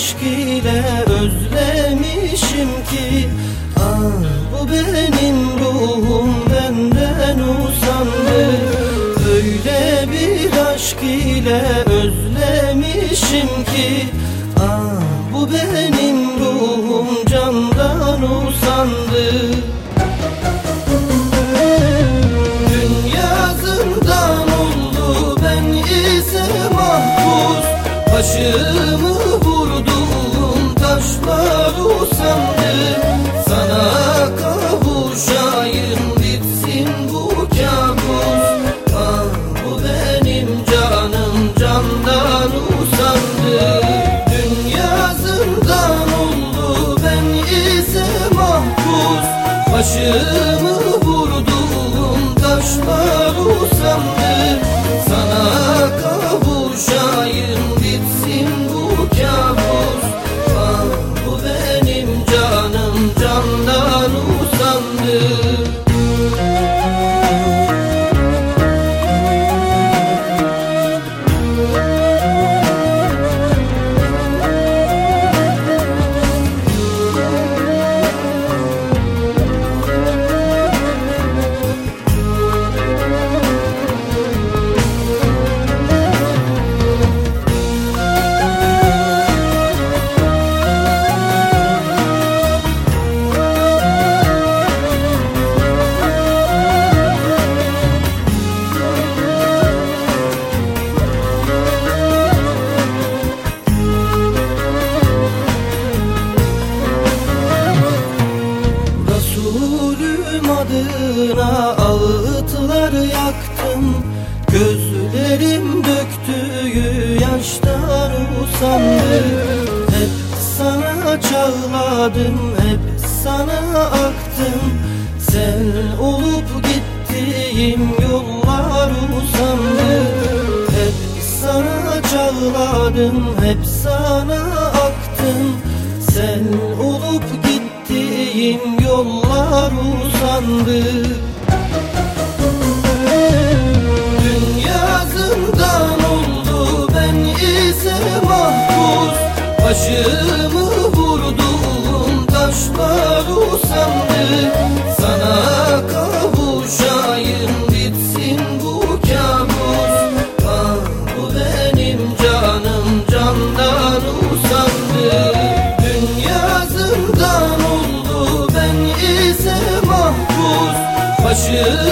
aşk ile özlemişim ki. Ah bu benim ruhum benden usandı. Öyle bir aşk ile özlemişim ki. Ah bu benim ruhum candan usandı Başımı vurduğum taşlar usandı. Sana kavuşayım bitsin bu kabus. Ah bu benim canım candan usandı adına ağıtlar yaktım. Gözlerim döktüğü yaştan usandı. Hep sana çağladım, hep sana aktım. Sen olup gittiğim yollar usandı. Hep sana çağladım, hep sana aktım. Sen olup gittiğim Gittiğim yollar uzandı. Dünya zindan oldu ben ise mahpus. Başımı vurduğum taşlar usandı. acı